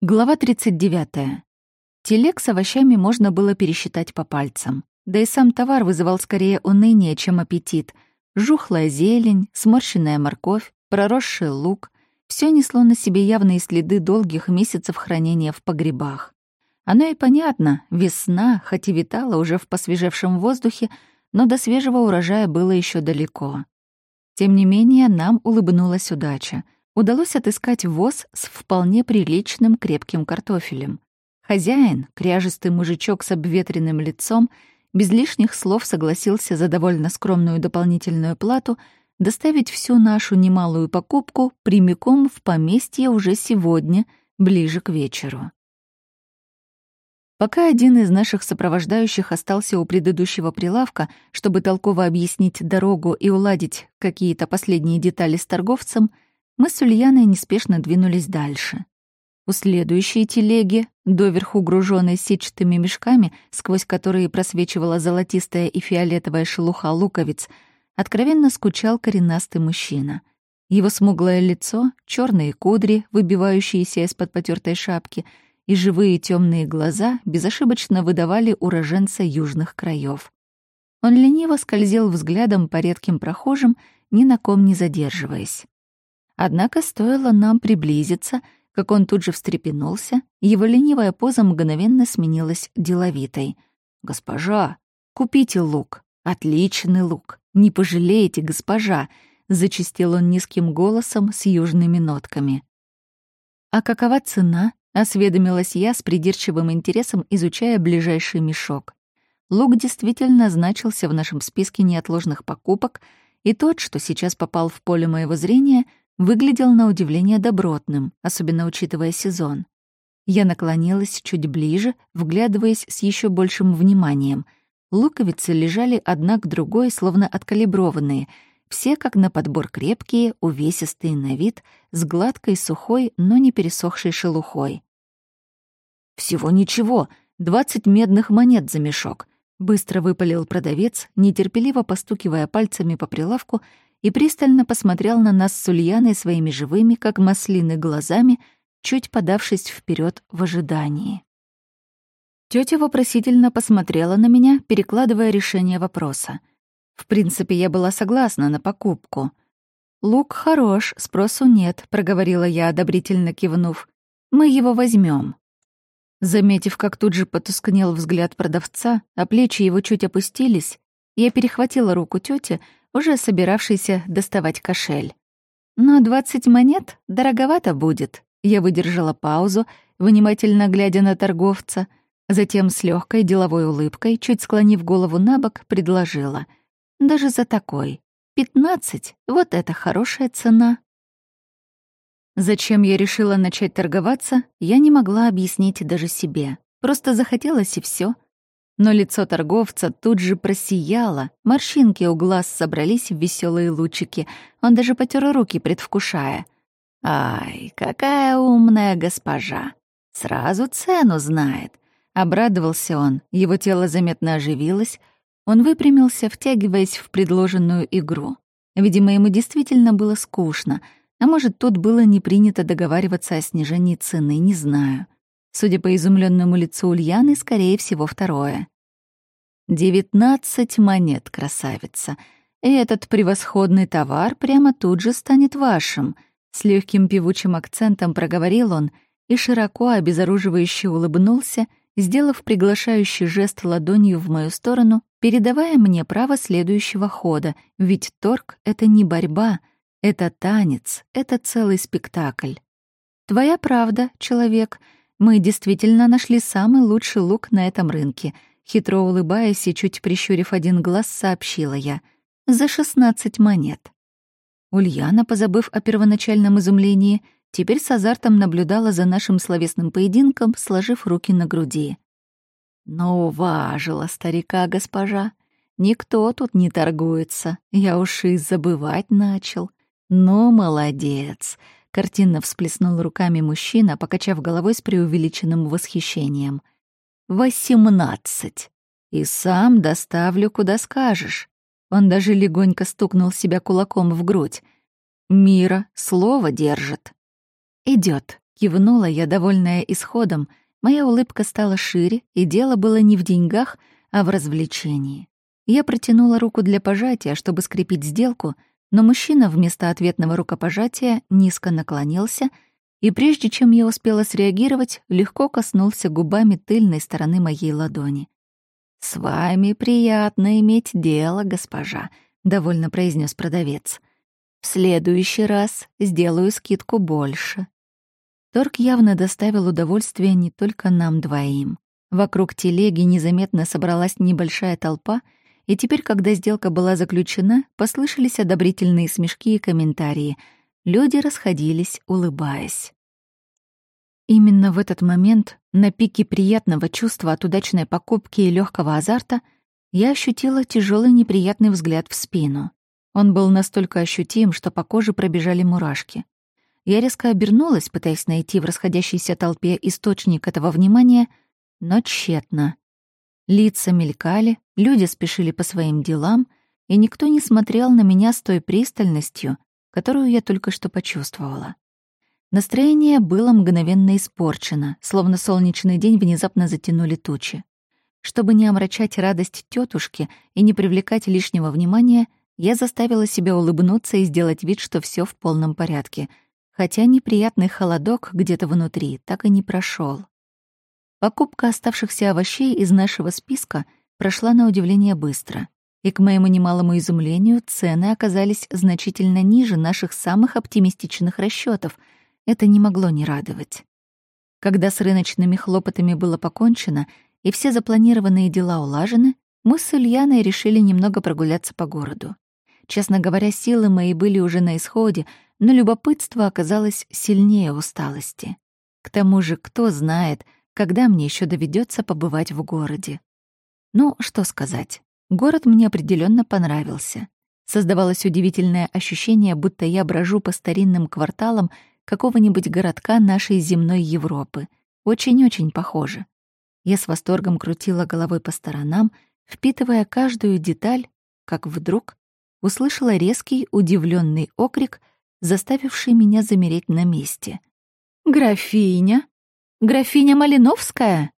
Глава 39. Телег с овощами можно было пересчитать по пальцам. Да и сам товар вызывал скорее уныние, чем аппетит. Жухлая зелень, сморщенная морковь, проросший лук — все несло на себе явные следы долгих месяцев хранения в погребах. Оно и понятно, весна, хоть и витала уже в посвежевшем воздухе, но до свежего урожая было еще далеко. Тем не менее, нам улыбнулась удача — удалось отыскать воз с вполне приличным крепким картофелем. Хозяин, кряжистый мужичок с обветренным лицом, без лишних слов согласился за довольно скромную дополнительную плату доставить всю нашу немалую покупку прямиком в поместье уже сегодня, ближе к вечеру. Пока один из наших сопровождающих остался у предыдущего прилавка, чтобы толково объяснить дорогу и уладить какие-то последние детали с торговцем — мы с Ульяной неспешно двинулись дальше. У следующей телеги, доверху груженной сетчатыми мешками, сквозь которые просвечивала золотистая и фиолетовая шелуха луковиц, откровенно скучал коренастый мужчина. Его смуглое лицо, черные кудри, выбивающиеся из-под потертой шапки, и живые темные глаза безошибочно выдавали уроженца южных краев. Он лениво скользил взглядом по редким прохожим, ни на ком не задерживаясь. Однако стоило нам приблизиться, как он тут же встрепенулся, его ленивая поза мгновенно сменилась деловитой. «Госпожа, купите лук. Отличный лук. Не пожалеете, госпожа!» — зачистил он низким голосом с южными нотками. «А какова цена?» — осведомилась я с придирчивым интересом, изучая ближайший мешок. Лук действительно значился в нашем списке неотложных покупок, и тот, что сейчас попал в поле моего зрения, выглядел на удивление добротным, особенно учитывая сезон. Я наклонилась чуть ближе, вглядываясь с еще большим вниманием. Луковицы лежали одна к другой, словно откалиброванные, все как на подбор крепкие, увесистые на вид, с гладкой, сухой, но не пересохшей шелухой. «Всего ничего, двадцать медных монет за мешок», — быстро выпалил продавец, нетерпеливо постукивая пальцами по прилавку и пристально посмотрел на нас с Ульяной своими живыми, как маслины, глазами, чуть подавшись вперед в ожидании. Тётя вопросительно посмотрела на меня, перекладывая решение вопроса. В принципе, я была согласна на покупку. «Лук хорош, спросу нет», — проговорила я, одобрительно кивнув. «Мы его возьмем. Заметив, как тут же потускнел взгляд продавца, а плечи его чуть опустились, я перехватила руку тёти, уже собиравшийся доставать кошель. «Но двадцать монет дороговато будет», — я выдержала паузу, внимательно глядя на торговца, затем с легкой деловой улыбкой, чуть склонив голову на бок, предложила. «Даже за такой. Пятнадцать — вот это хорошая цена». Зачем я решила начать торговаться, я не могла объяснить даже себе. Просто захотелось и все. Но лицо торговца тут же просияло, морщинки у глаз собрались в веселые лучики, он даже потер руки, предвкушая. «Ай, какая умная госпожа! Сразу цену знает!» Обрадовался он, его тело заметно оживилось, он выпрямился, втягиваясь в предложенную игру. Видимо, ему действительно было скучно, а может, тут было не принято договариваться о снижении цены, не знаю. Судя по изумленному лицу Ульяны, скорее всего, второе. «Девятнадцать монет, красавица. И этот превосходный товар прямо тут же станет вашим», — с легким певучим акцентом проговорил он и широко обезоруживающе улыбнулся, сделав приглашающий жест ладонью в мою сторону, передавая мне право следующего хода, ведь торг — это не борьба, это танец, это целый спектакль. «Твоя правда, человек», — мы действительно нашли самый лучший лук на этом рынке. Хитро улыбаясь и чуть прищурив один глаз, сообщила я. За шестнадцать монет. Ульяна, позабыв о первоначальном изумлении, теперь с азартом наблюдала за нашим словесным поединком, сложив руки на груди. Но уважила старика госпожа. Никто тут не торгуется. Я уж и забывать начал. Ну, молодец. Картинно всплеснул руками мужчина, покачав головой с преувеличенным восхищением. «Восемнадцать! И сам доставлю, куда скажешь». Он даже легонько стукнул себя кулаком в грудь. «Мира слово держит». Идет, Кивнула я, довольная исходом. Моя улыбка стала шире, и дело было не в деньгах, а в развлечении. Я протянула руку для пожатия, чтобы скрепить сделку, но мужчина вместо ответного рукопожатия низко наклонился — и прежде чем я успела среагировать, легко коснулся губами тыльной стороны моей ладони. «С вами приятно иметь дело, госпожа», — довольно произнес продавец. «В следующий раз сделаю скидку больше». Торг явно доставил удовольствие не только нам двоим. Вокруг телеги незаметно собралась небольшая толпа, и теперь, когда сделка была заключена, послышались одобрительные смешки и комментарии — Люди расходились, улыбаясь. Именно в этот момент, на пике приятного чувства от удачной покупки и легкого азарта, я ощутила тяжелый неприятный взгляд в спину. Он был настолько ощутим, что по коже пробежали мурашки. Я резко обернулась, пытаясь найти в расходящейся толпе источник этого внимания, но тщетно. Лица мелькали, люди спешили по своим делам, и никто не смотрел на меня с той пристальностью, которую я только что почувствовала. Настроение было мгновенно испорчено, словно солнечный день внезапно затянули тучи. Чтобы не омрачать радость тетушки и не привлекать лишнего внимания, я заставила себя улыбнуться и сделать вид, что все в полном порядке, хотя неприятный холодок где-то внутри так и не прошел. Покупка оставшихся овощей из нашего списка прошла на удивление быстро и, к моему немалому изумлению, цены оказались значительно ниже наших самых оптимистичных расчетов. Это не могло не радовать. Когда с рыночными хлопотами было покончено и все запланированные дела улажены, мы с Ульяной решили немного прогуляться по городу. Честно говоря, силы мои были уже на исходе, но любопытство оказалось сильнее усталости. К тому же, кто знает, когда мне еще доведется побывать в городе. Ну, что сказать. Город мне определенно понравился. Создавалось удивительное ощущение, будто я брожу по старинным кварталам какого-нибудь городка нашей земной Европы. Очень-очень похоже. Я с восторгом крутила головой по сторонам, впитывая каждую деталь, как вдруг услышала резкий, удивленный окрик, заставивший меня замереть на месте. «Графиня! Графиня Малиновская!»